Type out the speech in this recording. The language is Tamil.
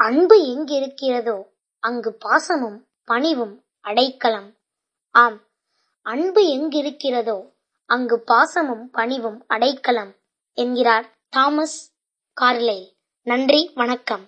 அன்பு எங்கிருக்கிறதோ அங்கு பாசமும் பணிவும் அடைக்கலம். ஆம் அன்பு எங்கிருக்கிறதோ அங்கு பாசமும் பணிவும் அடைக்கலம் என்கிறார் தாமஸ் கார்லைல் நன்றி வணக்கம்.